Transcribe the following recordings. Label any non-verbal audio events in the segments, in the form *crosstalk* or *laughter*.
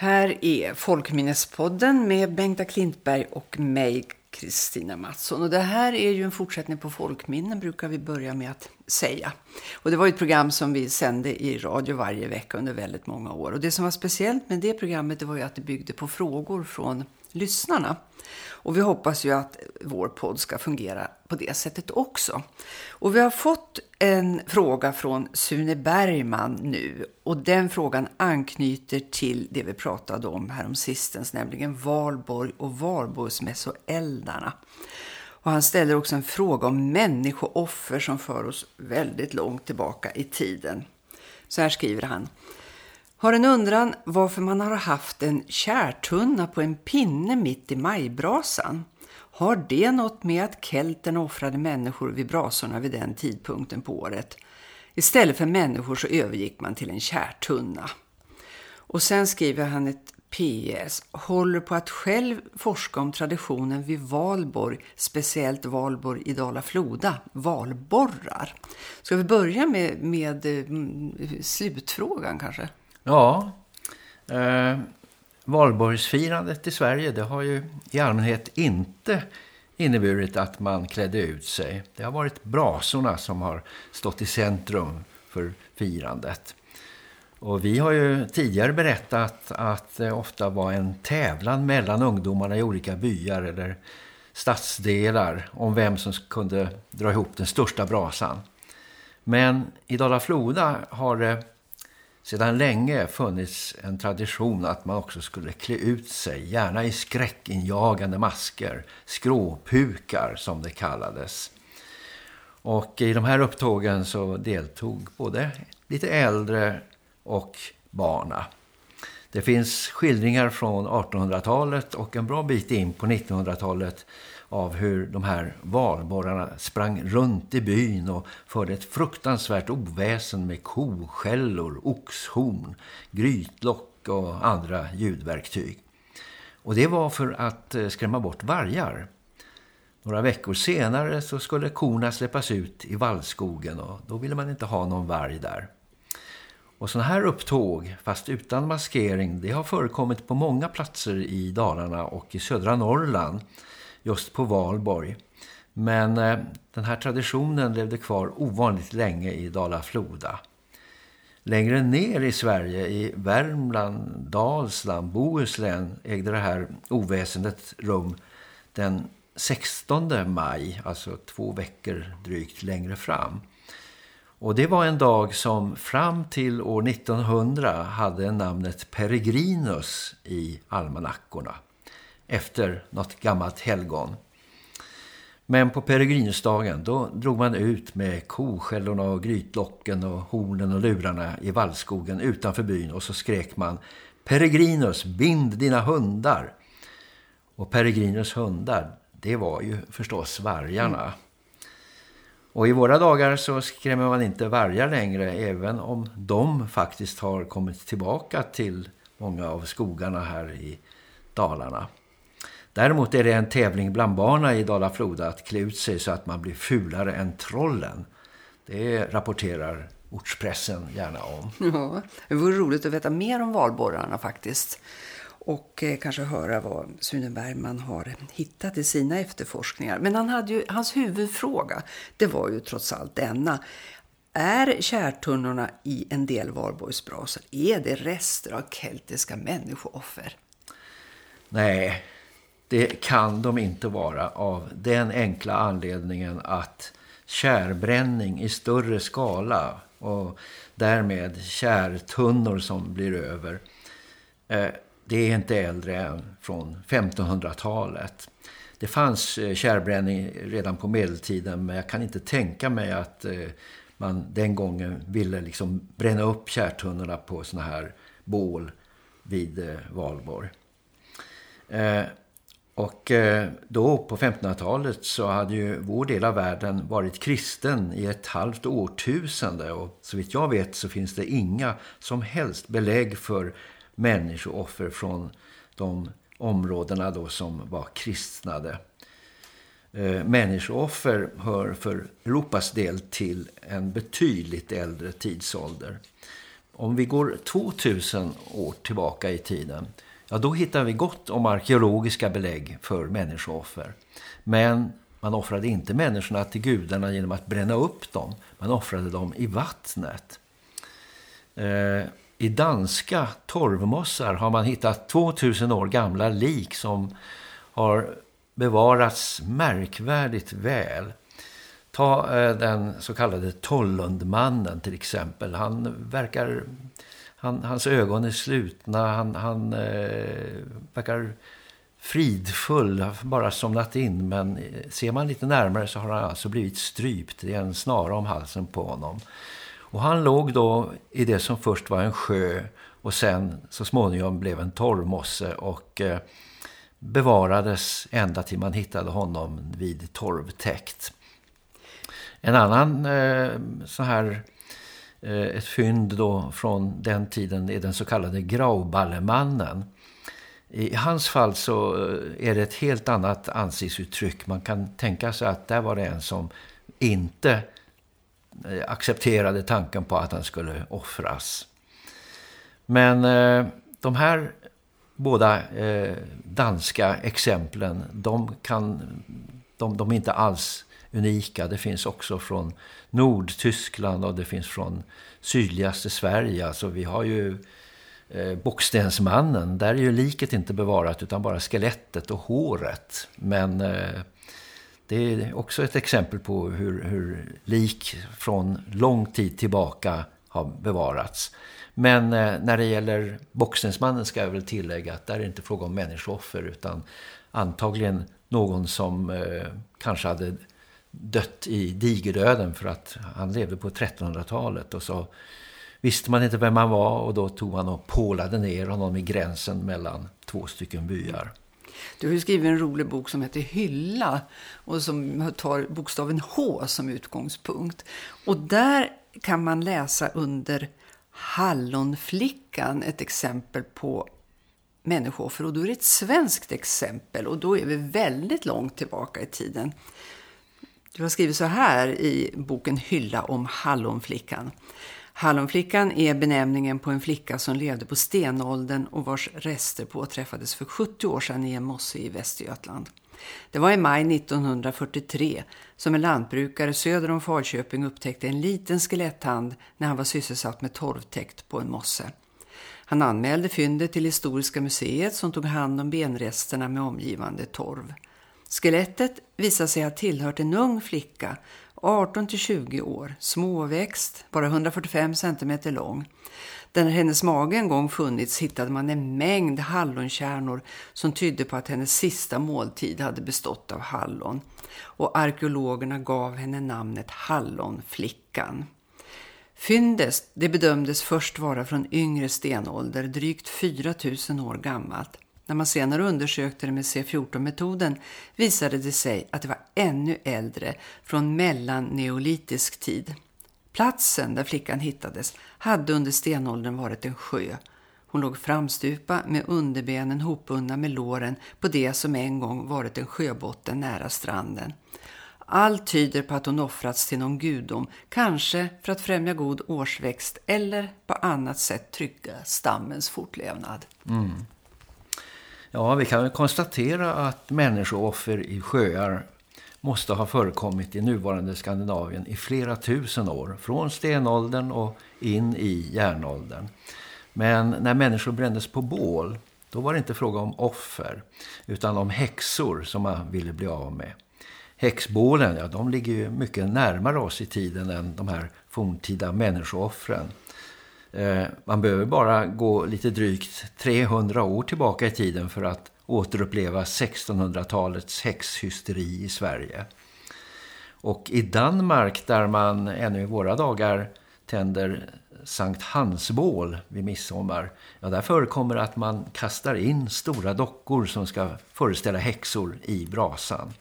Här är Folkminnespodden med Bengta Klintberg och mig, Kristina Mattsson. Och det här är ju en fortsättning på Folkminnen brukar vi börja med att säga. Och det var ett program som vi sände i radio varje vecka under väldigt många år. Och det som var speciellt med det programmet det var ju att det byggde på frågor från lyssnarna. Och vi hoppas ju att vår podd ska fungera på det sättet också. Och vi har fått en fråga från Sune Bergman nu. Och den frågan anknyter till det vi pratade om här om sistens, nämligen Valborg och Valborgsmässoeldarna. Och han ställer också en fråga om människooffer som för oss väldigt långt tillbaka i tiden. Så här skriver han. Har en undran varför man har haft en kärtunna på en pinne mitt i majbrasan. Har det något med att kelten offrade människor vid brasorna vid den tidpunkten på året? Istället för människor så övergick man till en kärtunna. Och sen skriver han ett PS. Håller på att själv forska om traditionen vid Valborg, speciellt Valborg i Dala-Floda, valborrar. Ska vi börja med, med mm, slutfrågan kanske? Ja, eh, valborgsfirandet i Sverige det har ju i allmänhet inte inneburit att man klädde ut sig. Det har varit brasorna som har stått i centrum för firandet. Och vi har ju tidigare berättat att det ofta var en tävlan mellan ungdomarna i olika byar eller stadsdelar om vem som kunde dra ihop den största brasan. Men i Dala-Floda har det sedan länge funnits en tradition att man också skulle klä ut sig, gärna i skräckinjagande masker, skråpukar som det kallades. Och i de här upptågen så deltog både lite äldre och barna. Det finns skildringar från 1800-talet och en bra bit in på 1900-talet av hur de här valborrarna sprang runt i byn och förde ett fruktansvärt oväsen med koskällor, oxhorn, grytlock och andra ljudverktyg. Och det var för att eh, skrämma bort vargar. Några veckor senare så skulle korna släppas ut i vallskogen och då ville man inte ha någon varg där. Och sådana här upptåg, fast utan maskering, det har förekommit på många platser i Dalarna och i södra Norrland- just på Valborg. Men eh, den här traditionen levde kvar ovanligt länge i Dala-Floda. Längre ner i Sverige, i Värmland, Dalsland, Bohuslän ägde det här oväsendet rum den 16 maj, alltså två veckor drygt längre fram. Och det var en dag som fram till år 1900 hade namnet Peregrinus i almanackorna efter något gammalt helgon. Men på peregrinusdagen då drog man ut med koskällorna och grytlocken och hornen och lurarna i vallskogen utanför byn och så skrek man Peregrinus, bind dina hundar! Och Peregrinus hundar, det var ju förstås vargarna. Mm. Och i våra dagar så skrämmer man inte vargar längre även om de faktiskt har kommit tillbaka till många av skogarna här i Dalarna. Däremot är det en tävling bland barna i Dala-Floda att klä ut sig så att man blir fulare än trollen. Det rapporterar ortspressen gärna om. Ja, det vore roligt att veta mer om valborrarna faktiskt. Och eh, kanske höra vad Sune Bergman har hittat i sina efterforskningar. Men han hade ju, hans huvudfråga, det var ju trots allt denna. Är kärtunnorna i en del valborgsbrasor, är det rester av keltiska människooffer? Nej, det kan de inte vara av den enkla anledningen att kärbränning i större skala och därmed kärtunnor som blir över eh, det är inte äldre än från 1500-talet. Det fanns eh, kärbränning redan på medeltiden men jag kan inte tänka mig att eh, man den gången ville liksom bränna upp kärtunnorna på såna här bål vid Valborg. Och eh, då på 1500-talet så hade ju vår del av världen varit kristen i ett halvt årtusende och så vitt jag vet så finns det inga som helst belägg för människooffer från de områdena då som var kristnade. Eh, människooffer hör för Europas del till en betydligt äldre tidsålder. om vi går 2000 år tillbaka i tiden, ja då hittar vi gott om arkeologiska belägg för människooffer. Men man offrade inte människorna till gudarna genom att bränna upp dem. Man offrade dem i vattnet. Eh, I danska torvmossar har man hittat 2000 år gamla lik som har bevarats märkvärdigt väl. Ta eh, den så kallade Tollundmannen till exempel. Han verkar... Han, hans ögon är slutna. Han, han eh, verkar fridfull, bara somnat in. Men eh, ser man lite närmare så har han alltså blivit strypt. Det är en snara om halsen på honom. Och han låg då i det som först var en sjö och sen så småningom blev en torvmosse och eh, bevarades ända till man hittade honom vid torvtäkt. En annan eh, så här eh, Eh, ett fynd då från den tiden är den så kallade Grauballemannen. I hans fall så eh, är det ett helt annat ansiktsuttryck. Man kan tänka sig att där var det en som inte eh, accepterade tanken på att han skulle offras. Men de här båda danska exemplen, de, kan, de, de är inte alls unika. Det finns också från Nordtyskland och det finns från sydligaste Sverige. Alltså vi har ju eh, Bockstensmannen. Där är ju liket inte bevarat utan bara skelettet och håret. Men eh, det är också ett exempel på hur, hur lik från lång tid tillbaka har bevarats. Men eh, när det gäller Boxensmannen ska jag väl tillägga att där är det inte fråga om människooffer utan antagligen någon som eh, kanske hade dött i digerdöden för att han levde på 1300-talet och så visste man inte vem han var och då tog man och pålade ner honom i gränsen mellan två stycken byar. Du har ju skrivit en rolig bok som heter Hylla och som tar bokstaven H som utgångspunkt. Och där kan man läsa under Hallonflickan ett exempel på människooffer och då är det ett svenskt exempel och då är vi väldigt långt tillbaka i tiden. Du har skrivit så här i boken Hylla om Hallonflickan. Hallonflickan är benämningen på en flicka som levde på stenåldern och vars rester påträffades för 70 år sedan i en mosse i Västergötland. Det var i maj 1943 som en lantbrukare söder om Falköping upptäckte en liten skeletthand när han var sysselsatt med torvtäkt på en mosse. Han anmälde fyndet till Historiska museet som tog hand om benresterna med omgivande torv. Skelettet visade sig ha tillhört en ung flicka, 18-20 år, småväxt, bara 145 cm lång. Där hennes mage en gång funnits hittade man en mängd hallonkärnor som tydde på att hennes sista måltid hade bestått av hallon. Och arkeologerna gav henne namnet Hallonflickan. Fyndet det bedömdes först vara från yngre stenålder, drygt 4000 år gammalt. När man senare undersökte det med C14-metoden visade det sig att det var ännu äldre från mellanneolitisk tid. Platsen där flickan hittades hade under stenåldern varit en sjö. Hon låg framstupa med underbenen hopbundna med låren på det som en gång varit en sjöbotten nära stranden. Allt tyder på att hon offrats till någon gudom, kanske för att främja god årsväxt eller på annat sätt trygga stammens fortlevnad. Mm. Ja, vi kan konstatera att människooffer i sjöar måste ha förekommit i nuvarande Skandinavien i flera tusen år. Från stenåldern och in i järnåldern. Men när människor brändes på bål, då var det inte fråga om offer utan om häxor som man ville bli av med. Häxbålen, ja, de ligger ju mycket närmare oss i tiden än de här forntida människooffren. Eh, man behöver bara gå lite drygt 300 år tillbaka i tiden för att återuppleva 1600-talets häxhysteri i Sverige. Och i Danmark där man ännu i våra dagar tänder Sankt Hansbål vid midsommar, ja där förekommer att man kastar in stora dockor som ska föreställa häxor i brasan.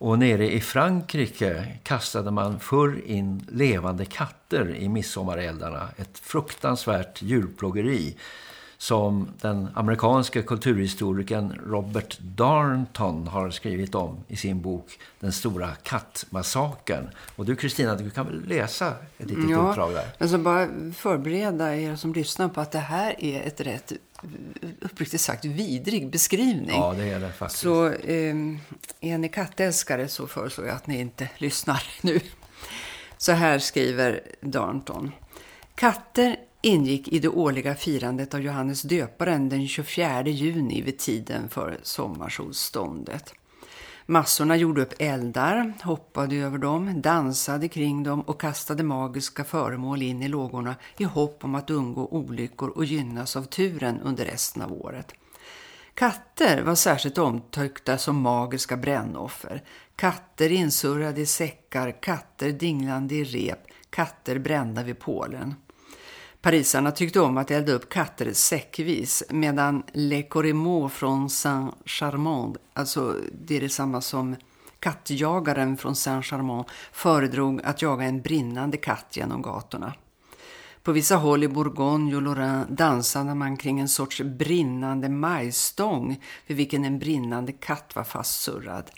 Och nere i Frankrike kastade man förr in levande katter i midsommareldarna. Ett fruktansvärt djurplågeri som den amerikanska kulturhistorikern Robert Darnton har skrivit om i sin bok Den stora kattmassakern. Och du Kristina, du kan väl läsa ett litet ja, utdrag där? Alltså bara förbereda er som lyssnar på att det här är ett rätt uppriktigt sagt vidrig beskrivning. Ja, det är det faktiskt. Så eh, är ni kattälskare så föreslår jag att ni inte lyssnar *laughs* nu. Så här skriver Darnton. Katter ingick i det årliga firandet av Johannes döparen den 24 juni vid tiden för sommarsolståndet. Massorna gjorde upp eldar, hoppade över dem, dansade kring dem och kastade magiska föremål in i lågorna i hopp om att undgå olyckor och gynnas av turen under resten av året. Katter var särskilt omtyckta som magiska brännoffer. Katter insurrade i säckar, katter dinglande i rep, katter brända vid pålen. Parisarna tyckte om att elda upp katter säckvis medan Le Corrimaux från Saint-Charmant, alltså det är detsamma som kattjagaren från Saint-Charmant, föredrog att jaga en brinnande katt genom gatorna. På vissa håll i Bourgogne och Lorraine dansade man kring en sorts brinnande majstång vid vilken en brinnande katt var fastsurrad.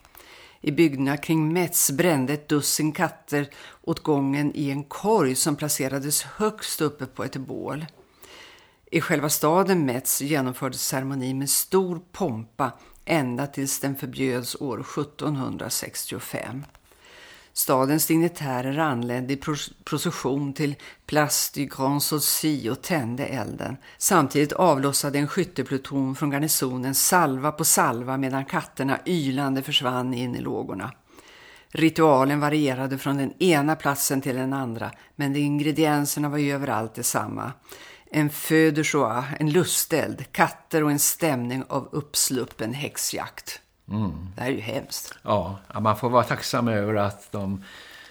I byggnaderna kring Metz brände ett dussin katter åt gången i en korg som placerades högst uppe på ett bål. I själva staden Metz genomfördes ceremonin med stor pompa ända tills den förbjöds år 1765. Stadens dignitärer anlände i procession till Place du Grand Saucy och tände elden. Samtidigt avlossade en skyttepluton från garnisonen salva på salva medan katterna ylande försvann in i lågorna. Ritualen varierade från den ena platsen till den andra, men ingredienserna var ju överallt detsamma. En feu de joie, en lusteld, katter och en stämning av uppsluppen häxjakt. Mm. Det här är ju hemskt. Ja, man får vara tacksam över att de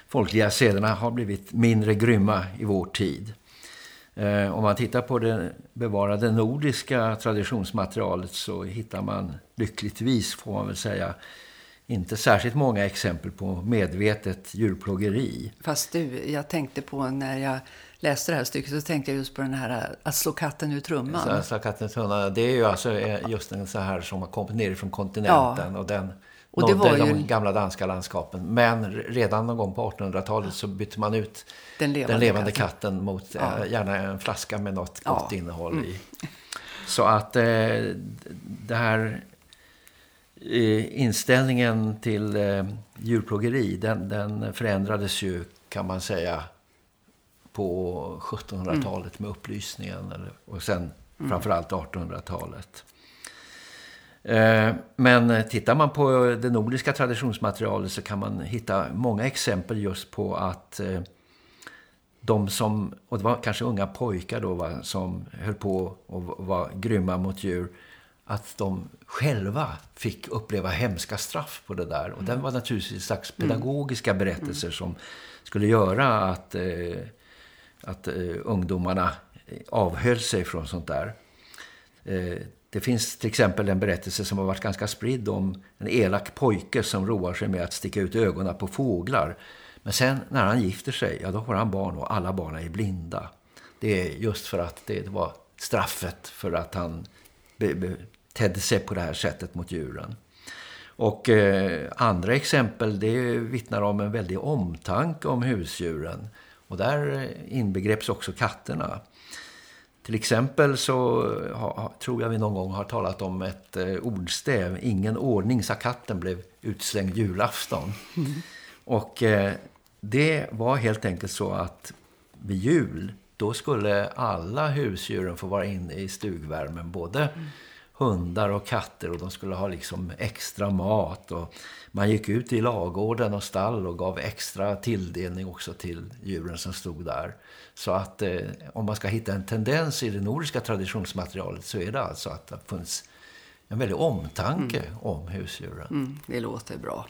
folkliga sederna har blivit mindre grymma i vår tid. Eh, om man tittar på det bevarade nordiska traditionsmaterialet så hittar man lyckligtvis, får man väl säga, inte särskilt många exempel på medvetet djurplågeri. Fast du, jag tänkte på när jag läste det här stycket så tänkte jag just på den här att slå katten ur trumman. Så, slå katten ur trumman, det är ju alltså eh, just en så här som har kommit ner från kontinenten ja. och den och det var ju... de gamla danska landskapen. Men redan någon gång på 1800-talet så bytte man ut den levande, den levande katten. katten mot ja. äh, gärna en flaska med något ja. gott innehåll mm. i. Så att äh, det här äh, inställningen till äh, djurplågeri den, den förändrades ju kan man säga på 1700-talet med upplysningen och sen mm. framförallt 1800-talet. Eh, men tittar man på det nordiska traditionsmaterialet så kan man hitta många exempel just på att eh, de som, och det var kanske unga pojkar då va, som höll på och var grymma mot djur, att de själva fick uppleva hemska straff på det där. Och mm. den var naturligtvis slags mm. pedagogiska berättelser mm. som skulle göra att eh, att eh, ungdomarna eh, avhöll sig från sånt där. Eh, det finns till exempel en berättelse som har varit ganska spridd om en elak pojke som roar sig med att sticka ut ögonen på fåglar. Men sen när han gifter sig, ja då har han barn och alla barn är blinda. Det är just för att det var straffet för att han tedde sig på det här sättet mot djuren. Och eh, andra exempel det vittnar om en väldig omtanke om husdjuren. Och där inbegrepps också katterna. Till exempel så ha, tror jag vi någon gång har talat om ett eh, ordstäv. Ingen ordning, sa katten, blev utslängd julafton. Mm. Och eh, det var helt enkelt så att vid jul, då skulle alla husdjuren få vara inne i stugvärmen. Både mm. Hundar och katter och de skulle ha liksom extra mat och man gick ut i lagården och stall och gav extra tilldelning också till djuren som stod där. Så att eh, om man ska hitta en tendens i det nordiska traditionsmaterialet så är det alltså att det funnits en väldig omtanke mm. om husdjuren. Mm, det låter bra.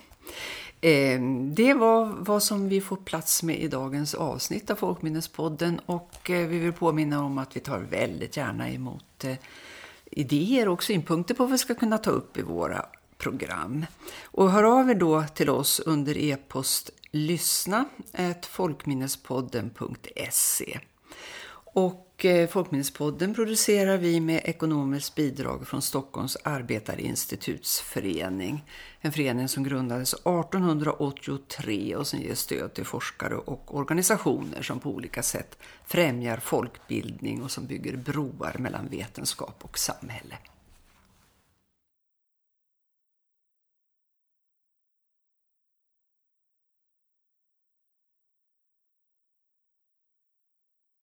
Eh, det var vad som vi får plats med i dagens avsnitt av Folkminnespodden och eh, vi vill påminna om att vi tar väldigt gärna emot eh, idéer och synpunkter på vad vi ska kunna ta upp i våra program. Och hör av er då till oss under e-post lyssna folkminnespodden.se. Och och eh, Folkminnespodden producerar vi med ekonomiskt bidrag från Stockholms arbetarinstitutsförening. En förening som grundades 1883 och som ger stöd till forskare och organisationer som på olika sätt främjar folkbildning och som bygger broar mellan vetenskap och samhälle.